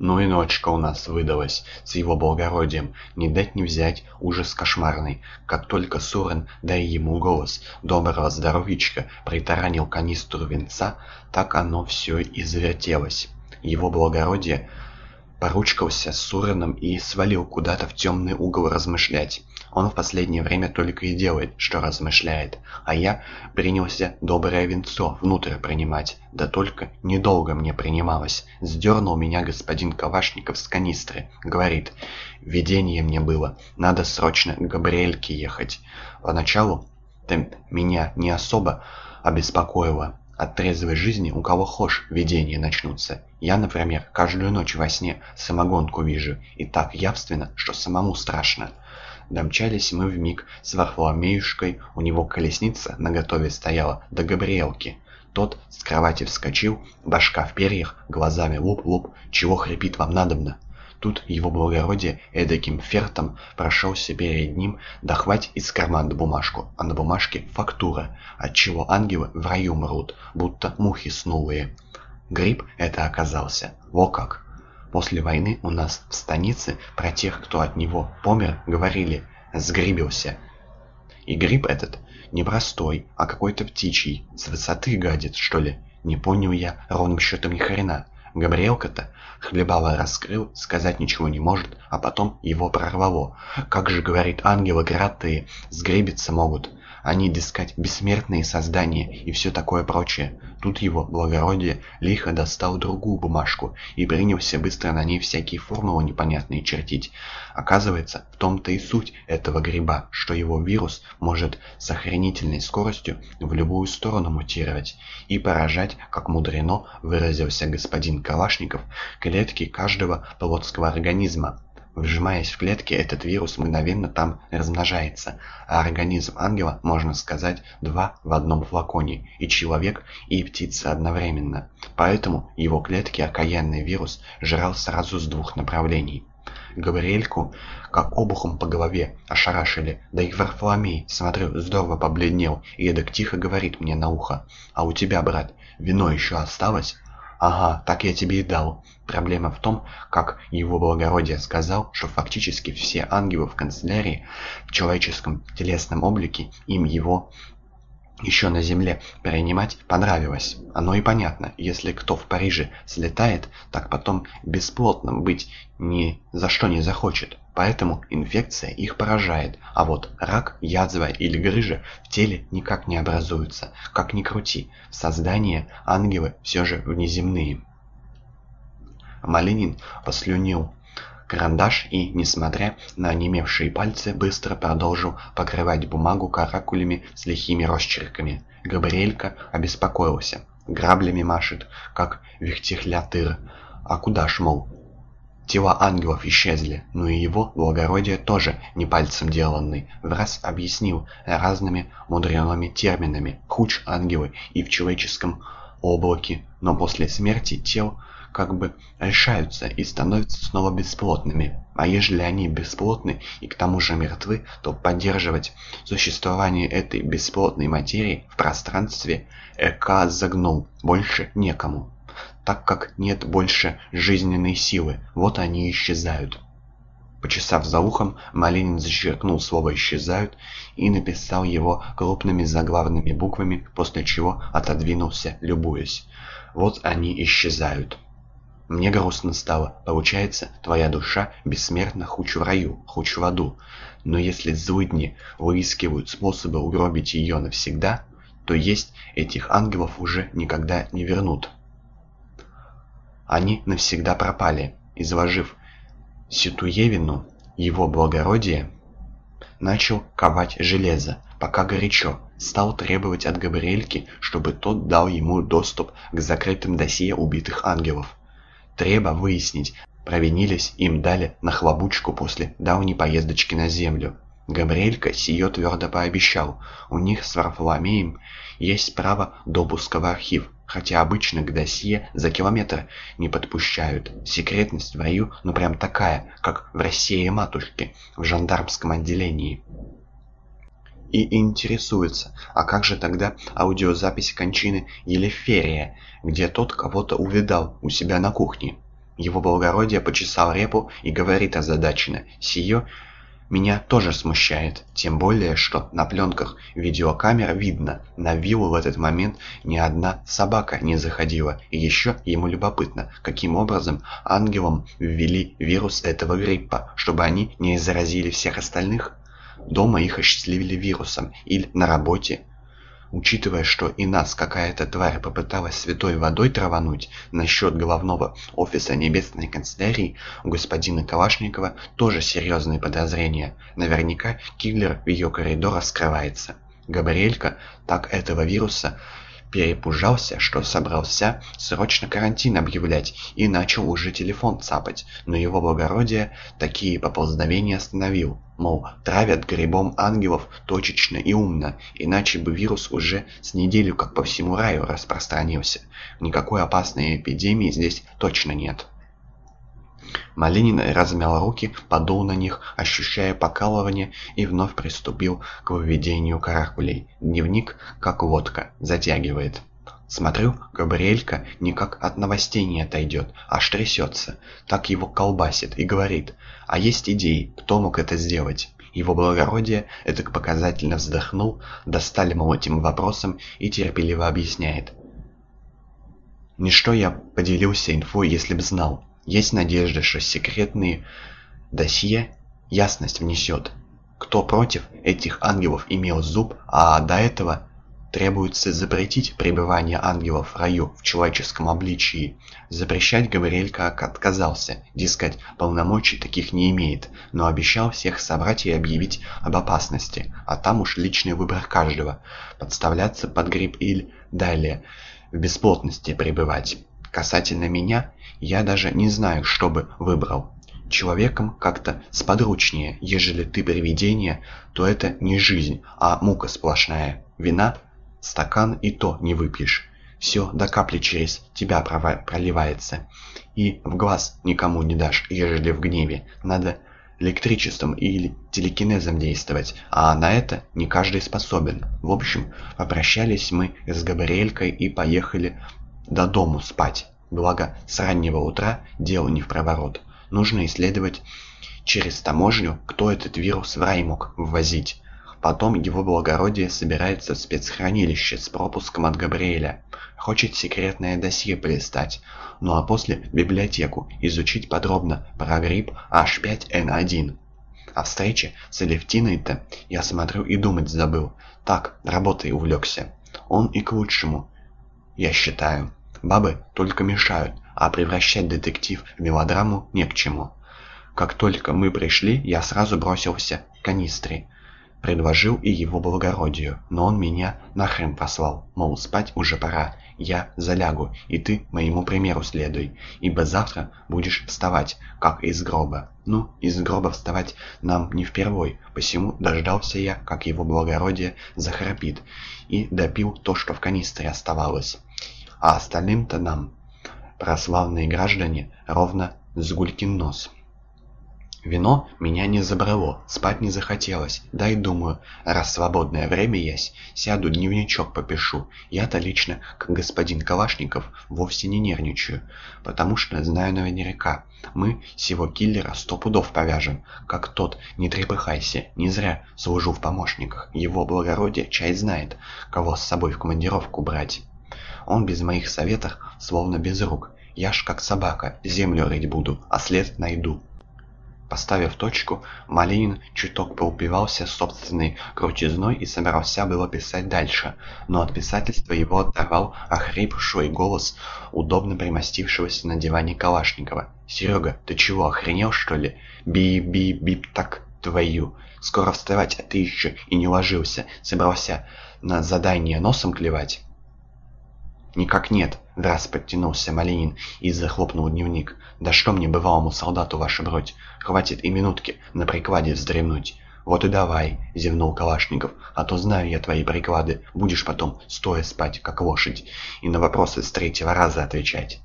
Ну и ночка у нас выдалась с его благородием, не дать не взять, ужас кошмарный. Как только Сурен, дай ему голос, доброго здоровичка, притаранил канистру венца, так оно все и завертелось. Его благородие поручкался с Суреном и свалил куда-то в темный угол размышлять. Он в последнее время только и делает, что размышляет, а я принялся доброе венцо внутрь принимать, да только недолго мне принималось. Сдернул меня господин Кавашников с канистры, говорит, видение мне было, надо срочно к Габриэльке ехать. Поначалу-то меня не особо обеспокоило, от трезвой жизни у кого хошь видения начнутся. Я, например, каждую ночь во сне самогонку вижу, и так явственно, что самому страшно. Домчались мы в миг с Варфоломеюшкой, у него колесница наготове стояла до Габриэлки. Тот с кровати вскочил, башка в перьях, глазами луп-луп, чего хрипит вам надобно? Тут его благородие эдаким фертом прошелся перед ним, дохвать из кармана бумажку, а на бумажке фактура, отчего ангелы в раю мрут, будто мухи снулые. Гриб это оказался. Во как! После войны у нас в станице про тех, кто от него помер, говорили «сгрибился». И гриб этот не простой, а какой-то птичий, с высоты гадит, что ли. Не понял я ровным счетом ни хрена. Габриэлка-то хлебало раскрыл, сказать ничего не может, а потом его прорвало. Как же, говорит, ангелы кратые сгребиться могут. Они, дескать, бессмертные создания и все такое прочее. Тут его благородие лихо достал другую бумажку и принялся быстро на ней всякие формулы непонятные чертить. Оказывается, в том-то и суть этого гриба, что его вирус может с охренительной скоростью в любую сторону мутировать и поражать, как мудрено выразился господин Калашников, клетки каждого плотского организма. Вжимаясь в клетки, этот вирус мгновенно там размножается, а организм ангела, можно сказать, два в одном флаконе, и человек, и птица одновременно. Поэтому его клетки окаянный вирус жрал сразу с двух направлений. Габриэльку как обухом по голове ошарашили, да и Варфоломей, смотрю, здорово побледнел, и эдак тихо говорит мне на ухо, «А у тебя, брат, вино еще осталось?» «Ага, так я тебе и дал. Проблема в том, как его благородие сказал, что фактически все ангелы в канцелярии в человеческом телесном облике им его еще на земле перенимать понравилось. Оно и понятно, если кто в Париже слетает, так потом бесплотным быть ни за что не захочет. Поэтому инфекция их поражает, а вот рак, язва или грыжа в теле никак не образуются. Как ни крути, в создании ангелы все же внеземные. Малинин послюнил карандаш и, несмотря на онемевшие пальцы, быстро продолжил покрывать бумагу каракулями с лихими росчерками. Габриэлька обеспокоился. Граблями машет, как вихтихлятыр. А куда ж, мол, Тела ангелов исчезли, но и его благородие тоже не пальцем деланный. В раз объяснил разными мудреными терминами хуч ангелы и в человеческом облаке, но после смерти тел как бы решаются и становятся снова бесплотными. А ежели они бесплотны и к тому же мертвы, то поддерживать существование этой бесплотной материи в пространстве Эка загнул больше некому так как нет больше жизненной силы, вот они исчезают. Почесав за ухом, Малинин зачеркнул слово «исчезают» и написал его крупными заглавными буквами, после чего отодвинулся, любуясь. Вот они исчезают. Мне грустно стало. Получается, твоя душа бессмертна хуч в раю, хуч в аду. Но если злыдни выискивают способы угробить ее навсегда, то есть этих ангелов уже никогда не вернут. Они навсегда пропали. Изложив Ситуевину, его благородие начал ковать железо, пока горячо, стал требовать от Габриэльки, чтобы тот дал ему доступ к закрытым досье убитых ангелов. Треба выяснить, провинились им дали нахлобучку после давней поездочки на землю. Габриэлька сие твердо пообещал, у них с Варфоломеем есть право допуска в архив, хотя обычно к досье за километр не подпущают. Секретность в раю, ну прям такая, как в России матушке, в жандармском отделении. И интересуется, а как же тогда аудиозапись кончины Елеферия, где тот кого-то увидал у себя на кухне? Его благородие почесал репу и говорит озадаченно. «Сие меня тоже смущает, тем более, что на пленках видеокамер видно, на виллу в этот момент ни одна собака не заходила, и еще ему любопытно, каким образом ангелам ввели вирус этого гриппа, чтобы они не заразили всех остальных. Дома их осчастливили вирусом, или на работе, Учитывая, что и нас какая-то тварь попыталась святой водой травануть насчет головного офиса небесной канцелярии, у господина Калашникова тоже серьезные подозрения. Наверняка киллер в ее коридорах скрывается. Габриэлька так этого вируса перепужался, что собрался срочно карантин объявлять и начал уже телефон цапать, но его благородие такие поползновения остановил. Мол, травят грибом ангелов точечно и умно, иначе бы вирус уже с неделю как по всему раю распространился. Никакой опасной эпидемии здесь точно нет. Малинин размял руки, подул на них, ощущая покалывание, и вновь приступил к выведению каракулей. Дневник, как водка, затягивает. Смотрю, Габриэлька никак от новостей не отойдет, аж трясется. Так его колбасит и говорит, а есть идеи, кто мог это сделать? Его благородие это показательно вздохнул, достали мол этим вопросом и терпеливо объясняет. Ничто я поделился инфой, если б знал. Есть надежда, что секретные досье ясность внесет. Кто против этих ангелов имел зуб, а до этого требуется запретить пребывание ангелов в раю в человеческом обличии. Запрещать Гавриэлька отказался, дескать, полномочий таких не имеет, но обещал всех собрать и объявить об опасности, а там уж личный выбор каждого, подставляться под гриб или далее в бесплотности пребывать. Касательно меня, я даже не знаю, что бы выбрал. Человеком как-то сподручнее, ежели ты привидение, то это не жизнь, а мука сплошная. Вина, стакан и то не выпьешь. Все до капли через тебя проливается. И в глаз никому не дашь, ежели в гневе. Надо электричеством или телекинезом действовать, а на это не каждый способен. В общем, попрощались мы с Габриэлькой и поехали до дому спать. Благо, с раннего утра дело не в проворот. Нужно исследовать через таможню, кто этот вирус в рай мог ввозить. Потом его благородие собирается в спецхранилище с пропуском от Габриэля. Хочет секретное досье полистать. Ну а после библиотеку изучить подробно про грипп H5N1. А встрече с Алевтиной-то я смотрю и думать забыл. Так, работой увлекся. Он и к лучшему, я считаю. Бабы только мешают, а превращать детектив в мелодраму не к чему. Как только мы пришли, я сразу бросился к канистре. Предложил и его благородию, но он меня нахрен послал, мол, спать уже пора, я залягу, и ты моему примеру следуй, ибо завтра будешь вставать, как из гроба. Ну, из гроба вставать нам не впервой, посему дождался я, как его благородие захрапит, и допил то, что в канистре оставалось а остальным-то нам, прославные граждане, ровно с гулькин нос. Вино меня не забрало, спать не захотелось, да и думаю, раз свободное время есть, сяду дневничок попишу. Я-то лично, как господин Калашников, вовсе не нервничаю, потому что знаю наверняка, мы сего киллера сто пудов повяжем, как тот, не трепыхайся, не зря служу в помощниках, его благородие чай знает, кого с собой в командировку брать. Он без моих советов словно без рук. Я ж как собака, землю рыть буду, а след найду. Поставив точку, Малинин чуток поупивался собственной крутизной и собирался было писать дальше, но от писательства его оторвал охрипший голос удобно примостившегося на диване Калашникова. «Серега, ты чего, охренел что ли? Би-би-бип так твою! Скоро вставать, а ты еще и не ложился, собрался на задание носом клевать?» «Никак нет!» — раз подтянулся Малинин и захлопнул дневник. «Да что мне, бывалому солдату, ваша бродь? Хватит и минутки на прикладе вздремнуть!» «Вот и давай!» — зевнул Калашников. «А то знаю я твои приклады. Будешь потом стоя спать, как лошадь, и на вопросы с третьего раза отвечать».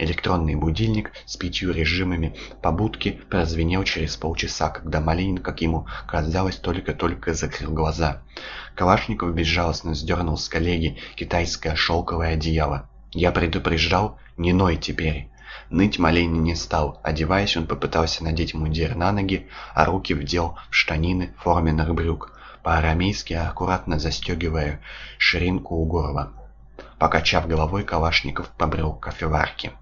Электронный будильник с пятью режимами побудки прозвенел через полчаса, когда Малинин, как ему казалось, только-только закрыл глаза. Калашников безжалостно сдернул с коллеги китайское шелковое одеяло. «Я предупреждал, не ной теперь!» Ныть Малейни не стал. Одеваясь, он попытался надеть мундир на ноги, а руки вдел в штанины форменных брюк, по-арамейски аккуратно застегивая ширинку у горла. Покачав головой, Калашников побрел к кофеварке.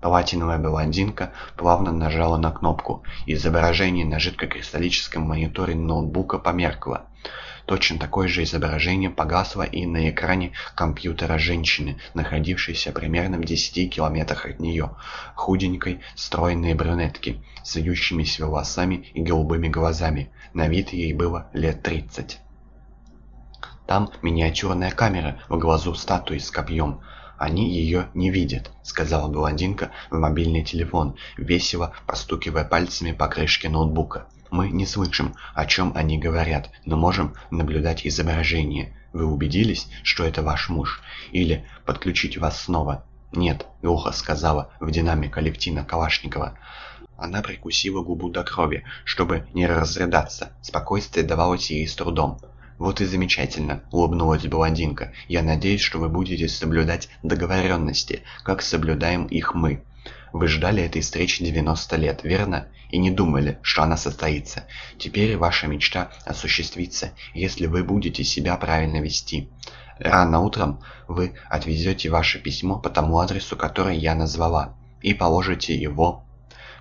Платиновая блондинка плавно нажала на кнопку. Изображение на жидкокристаллическом мониторе ноутбука померкло. Точно такое же изображение погасло и на экране компьютера женщины, находившейся примерно в 10 километрах от нее, худенькой, стройной брюнетки, с вьющимися волосами и голубыми глазами. На вид ей было лет 30. Там миниатюрная камера в глазу статуи с копьем. «Они ее не видят», — сказала блондинка в мобильный телефон, весело постукивая пальцами по крышке ноутбука. «Мы не слышим, о чем они говорят, но можем наблюдать изображение. Вы убедились, что это ваш муж? Или подключить вас снова?» «Нет», — глухо сказала в динамик Алевтина Калашникова. Она прикусила губу до крови, чтобы не разрыдаться. Спокойствие давалось ей с трудом. «Вот и замечательно», — улыбнулась блондинка. «Я надеюсь, что вы будете соблюдать договоренности, как соблюдаем их мы. Вы ждали этой встречи 90 лет, верно? И не думали, что она состоится. Теперь ваша мечта осуществится, если вы будете себя правильно вести. Рано утром вы отвезете ваше письмо по тому адресу, который я назвала, и положите его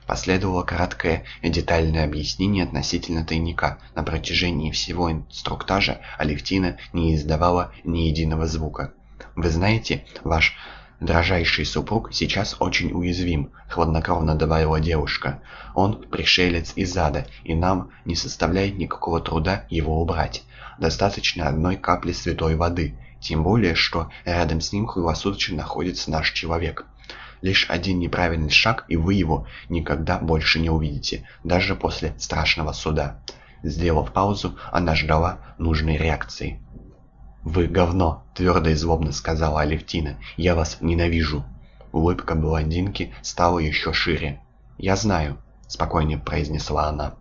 Последовало краткое и детальное объяснение относительно тайника. На протяжении всего инструктажа Алевтина не издавала ни единого звука. «Вы знаете, ваш дрожайший супруг сейчас очень уязвим», — хладнокровно добавила девушка. «Он пришелец из ада, и нам не составляет никакого труда его убрать. Достаточно одной капли святой воды, тем более, что рядом с ним круглосуточно находится наш человек». Лишь один неправильный шаг, и вы его никогда больше не увидите, даже после страшного суда. Сделав паузу, она ждала нужной реакции. «Вы говно!» — твердо и злобно сказала Алевтина. «Я вас ненавижу!» Улыбка блондинки стала еще шире. «Я знаю», — спокойно произнесла она.